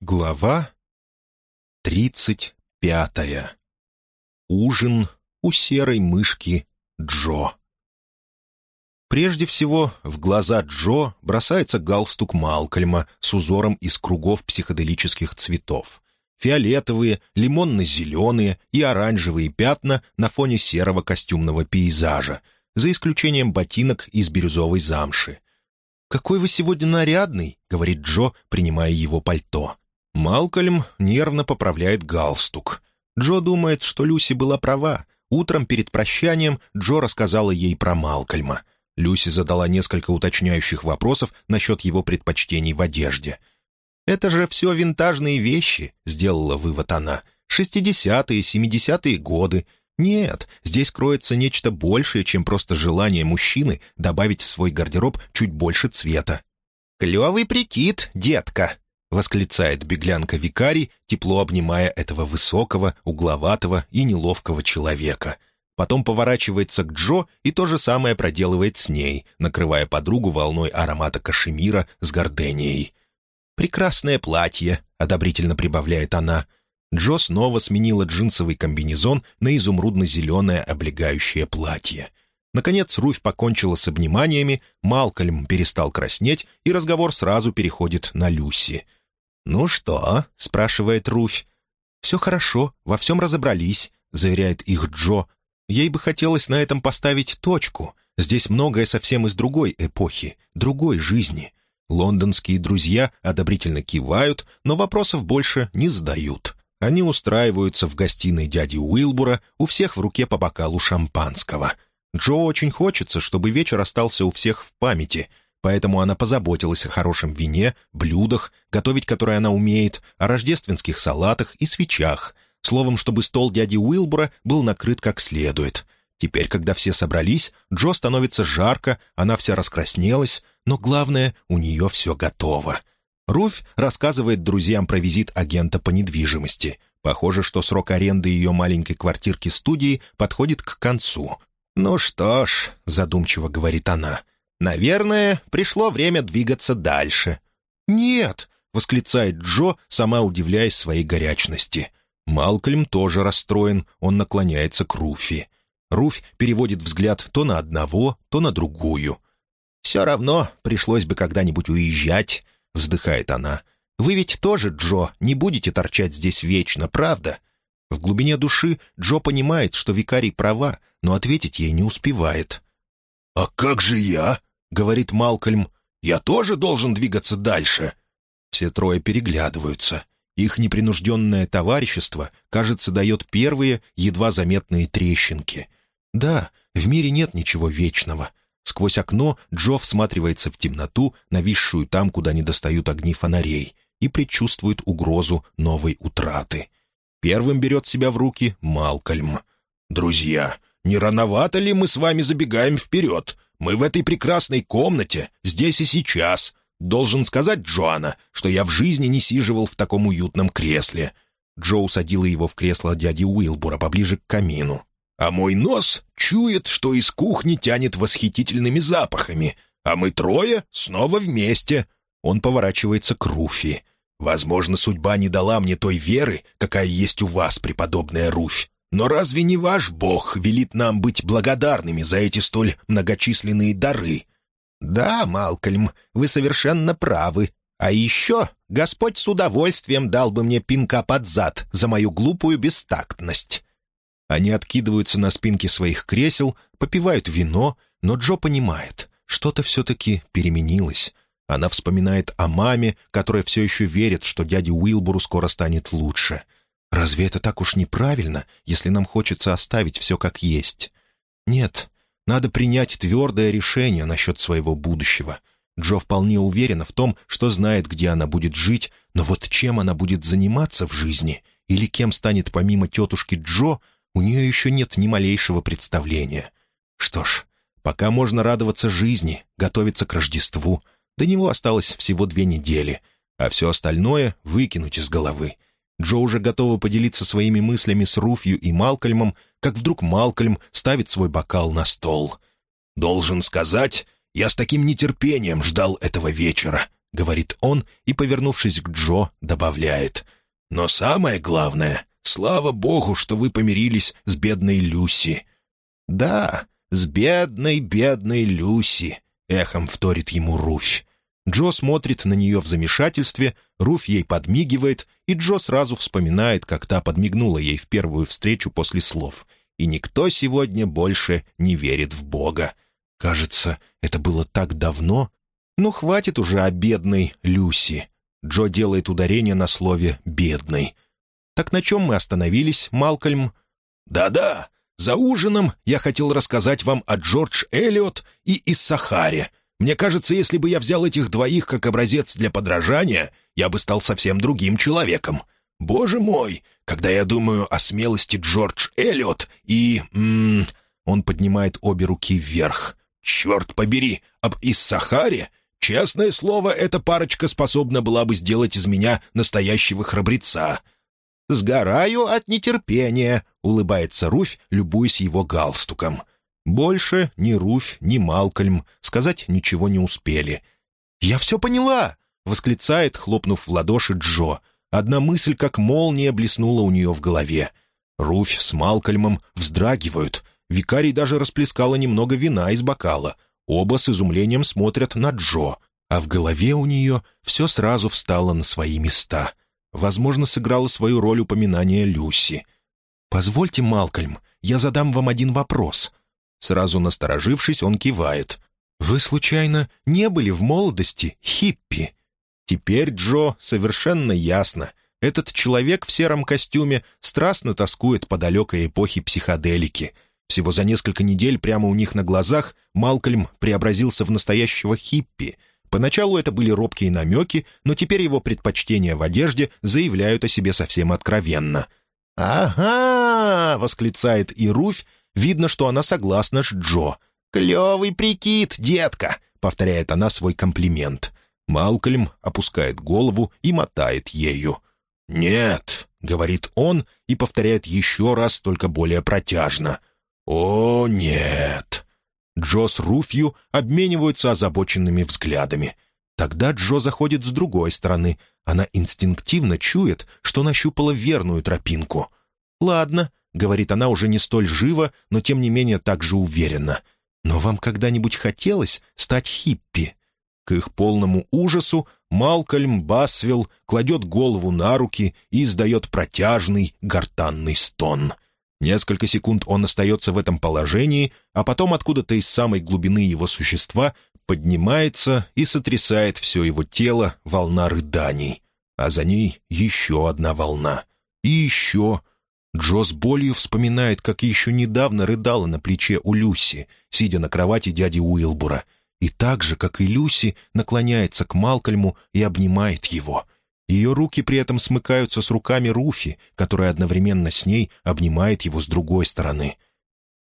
Глава тридцать пятая. Ужин у серой мышки Джо. Прежде всего, в глаза Джо бросается галстук Малкольма с узором из кругов психоделических цветов. Фиолетовые, лимонно-зеленые и оранжевые пятна на фоне серого костюмного пейзажа, за исключением ботинок из бирюзовой замши. «Какой вы сегодня нарядный», — говорит Джо, принимая его пальто. Малкольм нервно поправляет галстук. Джо думает, что Люси была права. Утром перед прощанием Джо рассказала ей про Малкольма. Люси задала несколько уточняющих вопросов насчет его предпочтений в одежде. «Это же все винтажные вещи», — сделала вывод она. «Шестидесятые, семидесятые годы. Нет, здесь кроется нечто большее, чем просто желание мужчины добавить в свой гардероб чуть больше цвета». «Клевый прикид, детка», — восклицает беглянка-викарий, тепло обнимая этого высокого, угловатого и неловкого человека. Потом поворачивается к Джо и то же самое проделывает с ней, накрывая подругу волной аромата кашемира с горденией. «Прекрасное платье», — одобрительно прибавляет она. Джо снова сменила джинсовый комбинезон на изумрудно-зеленое облегающее платье. Наконец Руфь покончила с обниманиями, Малкольм перестал краснеть, и разговор сразу переходит на Люси — «Ну что?» — спрашивает Руфь. «Все хорошо, во всем разобрались», — заверяет их Джо. «Ей бы хотелось на этом поставить точку. Здесь многое совсем из другой эпохи, другой жизни». Лондонские друзья одобрительно кивают, но вопросов больше не задают. Они устраиваются в гостиной дяди Уилбура, у всех в руке по бокалу шампанского. Джо очень хочется, чтобы вечер остался у всех в памяти — поэтому она позаботилась о хорошем вине, блюдах, готовить которое она умеет, о рождественских салатах и свечах. Словом, чтобы стол дяди Уилбура был накрыт как следует. Теперь, когда все собрались, Джо становится жарко, она вся раскраснелась, но главное, у нее все готово. Руфь рассказывает друзьям про визит агента по недвижимости. Похоже, что срок аренды ее маленькой квартирки-студии подходит к концу. «Ну что ж», — задумчиво говорит она, — Наверное, пришло время двигаться дальше. «Нет!» — восклицает Джо, сама удивляясь своей горячности. Малкольм тоже расстроен, он наклоняется к Руфи. Руфь переводит взгляд то на одного, то на другую. «Все равно пришлось бы когда-нибудь уезжать», — вздыхает она. «Вы ведь тоже, Джо, не будете торчать здесь вечно, правда?» В глубине души Джо понимает, что викарий права, но ответить ей не успевает. «А как же я?» — говорит Малкольм. «Я тоже должен двигаться дальше». Все трое переглядываются. Их непринужденное товарищество, кажется, дает первые, едва заметные трещинки. Да, в мире нет ничего вечного. Сквозь окно Джо всматривается в темноту, нависшую там, куда не достают огни фонарей, и предчувствует угрозу новой утраты. Первым берет себя в руки Малкольм. «Друзья, не рановато ли мы с вами забегаем вперед? Мы в этой прекрасной комнате, здесь и сейчас. Должен сказать Джоанна, что я в жизни не сиживал в таком уютном кресле». Джо усадила его в кресло дяди Уилбура поближе к камину. «А мой нос чует, что из кухни тянет восхитительными запахами, а мы трое снова вместе». Он поворачивается к Руфи. «Возможно, судьба не дала мне той веры, какая есть у вас, преподобная Руфь. Но разве не ваш Бог велит нам быть благодарными за эти столь многочисленные дары? Да, Малкольм, вы совершенно правы. А еще Господь с удовольствием дал бы мне пинка под зад за мою глупую бестактность. Они откидываются на спинки своих кресел, попивают вино, но Джо понимает, что-то все-таки переменилось. Она вспоминает о маме, которая все еще верит, что дяде Уилбуру скоро станет лучше — Разве это так уж неправильно, если нам хочется оставить все как есть? Нет, надо принять твердое решение насчет своего будущего. Джо вполне уверена в том, что знает, где она будет жить, но вот чем она будет заниматься в жизни или кем станет помимо тетушки Джо, у нее еще нет ни малейшего представления. Что ж, пока можно радоваться жизни, готовиться к Рождеству. До него осталось всего две недели, а все остальное выкинуть из головы — Джо уже готова поделиться своими мыслями с Руфью и Малкольмом, как вдруг Малкольм ставит свой бокал на стол. «Должен сказать, я с таким нетерпением ждал этого вечера», — говорит он и, повернувшись к Джо, добавляет. «Но самое главное, слава богу, что вы помирились с бедной Люси». «Да, с бедной, бедной Люси», — эхом вторит ему Руфь. Джо смотрит на нее в замешательстве, Руфь ей подмигивает, и Джо сразу вспоминает, как та подмигнула ей в первую встречу после слов. «И никто сегодня больше не верит в Бога». Кажется, это было так давно. Ну, хватит уже о бедной Люси. Джо делает ударение на слове «бедный». «Так на чем мы остановились, Малкольм?» «Да-да, за ужином я хотел рассказать вам о Джордж Эллиот и Иссахаре. Мне кажется, если бы я взял этих двоих как образец для подражания, я бы стал совсем другим человеком. Боже мой, когда я думаю о смелости Джордж Эллиот и... М -м, он поднимает обе руки вверх. Черт побери, об Иссахаре? Честное слово, эта парочка способна была бы сделать из меня настоящего храбреца. «Сгораю от нетерпения», — улыбается Руфь, любуясь его галстуком. Больше ни Руфь, ни Малкольм сказать ничего не успели. «Я все поняла!» — восклицает, хлопнув в ладоши Джо. Одна мысль, как молния, блеснула у нее в голове. Руфь с Малкольмом вздрагивают. Викарий даже расплескала немного вина из бокала. Оба с изумлением смотрят на Джо, а в голове у нее все сразу встало на свои места. Возможно, сыграла свою роль упоминания Люси. «Позвольте, Малкольм, я задам вам один вопрос», Сразу насторожившись, он кивает. «Вы, случайно, не были в молодости хиппи?» Теперь Джо совершенно ясно. Этот человек в сером костюме страстно тоскует по далекой эпохе психоделики. Всего за несколько недель прямо у них на глазах Малкольм преобразился в настоящего хиппи. Поначалу это были робкие намеки, но теперь его предпочтения в одежде заявляют о себе совсем откровенно. «Ага!» — восклицает и Руфь, Видно, что она согласна с Джо. «Клевый прикид, детка!» — повторяет она свой комплимент. Малкольм опускает голову и мотает ею. «Нет», — говорит он и повторяет еще раз, только более протяжно. «О, нет». Джо с Руфью обмениваются озабоченными взглядами. Тогда Джо заходит с другой стороны. Она инстинктивно чует, что нащупала верную тропинку. «Ладно, — говорит она уже не столь живо, но тем не менее так же уверенно. «Но вам когда-нибудь хотелось стать хиппи?» К их полному ужасу Малкольм Басвилл кладет голову на руки и издает протяжный гортанный стон. Несколько секунд он остается в этом положении, а потом откуда-то из самой глубины его существа поднимается и сотрясает все его тело волна рыданий. А за ней еще одна волна. И еще, Джо с болью вспоминает, как еще недавно рыдала на плече у Люси, сидя на кровати дяди Уилбура, и так же, как и Люси, наклоняется к Малкольму и обнимает его. Ее руки при этом смыкаются с руками Руфи, которая одновременно с ней обнимает его с другой стороны.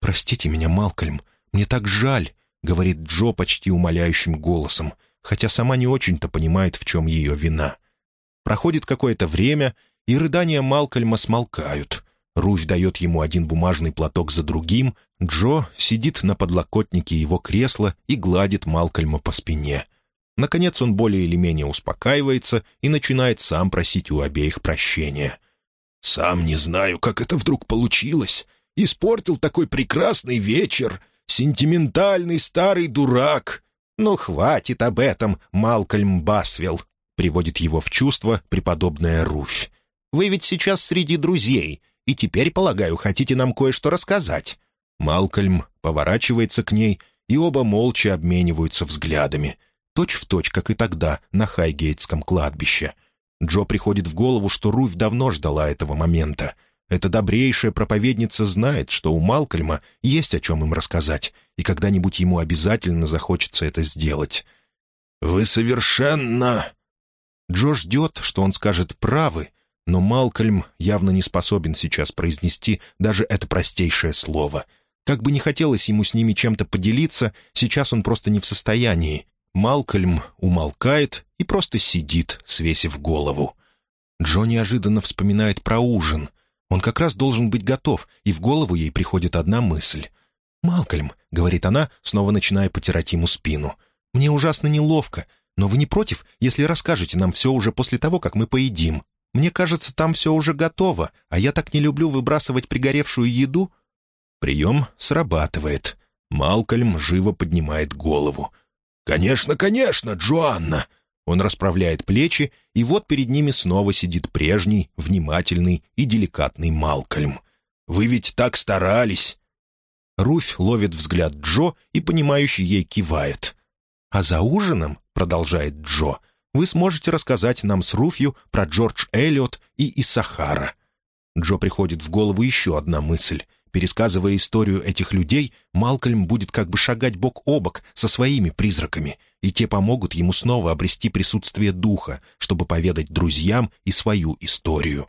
«Простите меня, Малкольм, мне так жаль», — говорит Джо почти умоляющим голосом, хотя сама не очень-то понимает, в чем ее вина. Проходит какое-то время, и рыдания Малкольма смолкают. Руфь дает ему один бумажный платок за другим, Джо сидит на подлокотнике его кресла и гладит Малкольма по спине. Наконец он более или менее успокаивается и начинает сам просить у обеих прощения. «Сам не знаю, как это вдруг получилось. Испортил такой прекрасный вечер. Сентиментальный старый дурак». «Ну, хватит об этом, Малкольм Басвелл», — приводит его в чувство преподобная Руфь. «Вы ведь сейчас среди друзей, и теперь, полагаю, хотите нам кое-что рассказать». Малкольм поворачивается к ней, и оба молча обмениваются взглядами. Точь в точь, как и тогда, на Хайгейтском кладбище. Джо приходит в голову, что Руфь давно ждала этого момента. Эта добрейшая проповедница знает, что у Малкольма есть о чем им рассказать, и когда-нибудь ему обязательно захочется это сделать. «Вы совершенно...» Джо ждет, что он скажет «правы», но Малкольм явно не способен сейчас произнести даже это простейшее слово. Как бы не хотелось ему с ними чем-то поделиться, сейчас он просто не в состоянии. Малкольм умолкает и просто сидит, свесив голову. Джо неожиданно вспоминает про ужин. Он как раз должен быть готов, и в голову ей приходит одна мысль. «Малкольм», — говорит она, снова начиная потирать ему спину, — «мне ужасно неловко. Но вы не против, если расскажете нам все уже после того, как мы поедим? Мне кажется, там все уже готово, а я так не люблю выбрасывать пригоревшую еду». Прием срабатывает. Малкольм живо поднимает голову. «Конечно, конечно, Джоанна!» Он расправляет плечи, и вот перед ними снова сидит прежний, внимательный и деликатный Малкольм. «Вы ведь так старались!» Руфь ловит взгляд Джо и, понимающий ей, кивает. «А за ужином, — продолжает Джо, — вы сможете рассказать нам с Руфью про Джордж Эллиот и Исахара». Джо приходит в голову еще одна мысль. Пересказывая историю этих людей, Малкольм будет как бы шагать бок о бок со своими призраками, и те помогут ему снова обрести присутствие духа, чтобы поведать друзьям и свою историю.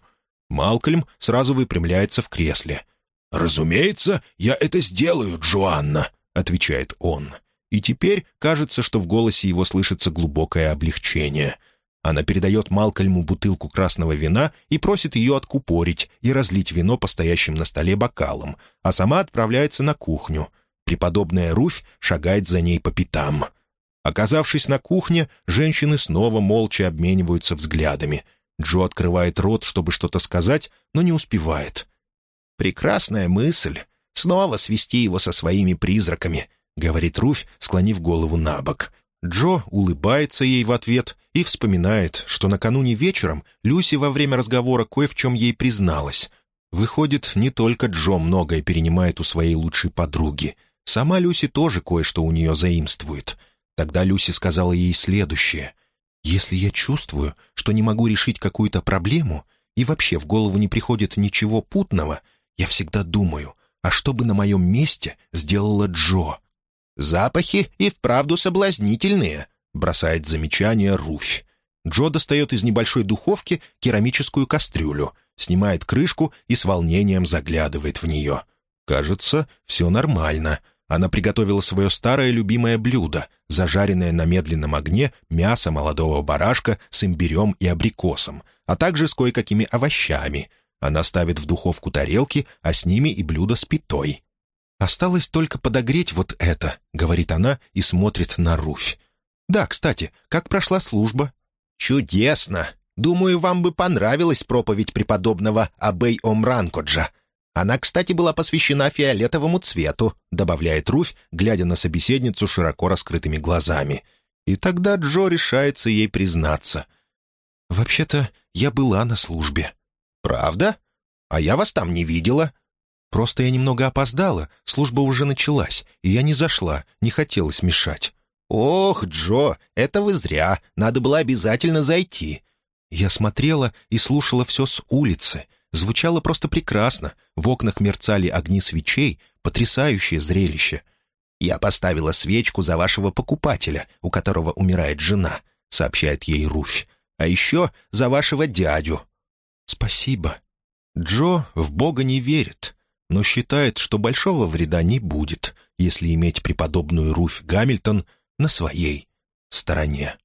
Малкольм сразу выпрямляется в кресле. «Разумеется, я это сделаю, Джоанна», — отвечает он. И теперь кажется, что в голосе его слышится глубокое облегчение — она передает Малкольму бутылку красного вина и просит ее откупорить и разлить вино по стоящим на столе бокалам, а сама отправляется на кухню. Преподобная Руфь шагает за ней по пятам. Оказавшись на кухне, женщины снова молча обмениваются взглядами. Джо открывает рот, чтобы что-то сказать, но не успевает. «Прекрасная мысль. Снова свести его со своими призраками», — говорит Руфь, склонив голову на бок. Джо улыбается ей в ответ и вспоминает, что накануне вечером Люси во время разговора кое в чем ей призналась. Выходит, не только Джо многое перенимает у своей лучшей подруги. Сама Люси тоже кое-что у нее заимствует. Тогда Люси сказала ей следующее. «Если я чувствую, что не могу решить какую-то проблему, и вообще в голову не приходит ничего путного, я всегда думаю, а что бы на моем месте сделала Джо?» «Запахи и вправду соблазнительные», — бросает замечание Руфь. Джо достает из небольшой духовки керамическую кастрюлю, снимает крышку и с волнением заглядывает в нее. Кажется, все нормально. Она приготовила свое старое любимое блюдо, зажаренное на медленном огне мясо молодого барашка с имбирем и абрикосом, а также с кое-какими овощами. Она ставит в духовку тарелки, а с ними и блюдо с питой. «Осталось только подогреть вот это», — говорит она и смотрит на Руфь. «Да, кстати, как прошла служба?» «Чудесно! Думаю, вам бы понравилась проповедь преподобного Абей Омранкоджа. Она, кстати, была посвящена фиолетовому цвету», — добавляет Руфь, глядя на собеседницу широко раскрытыми глазами. И тогда Джо решается ей признаться. «Вообще-то я была на службе». «Правда? А я вас там не видела. Просто я немного опоздала, служба уже началась, и я не зашла, не хотелось мешать». «Ох, Джо, это вы зря, надо было обязательно зайти». Я смотрела и слушала все с улицы. Звучало просто прекрасно. В окнах мерцали огни свечей, потрясающее зрелище. «Я поставила свечку за вашего покупателя, у которого умирает жена», — сообщает ей Руфь. «А еще за вашего дядю». «Спасибо». Джо в Бога не верит но считает, что большого вреда не будет, если иметь преподобную Руфь Гамильтон на своей стороне.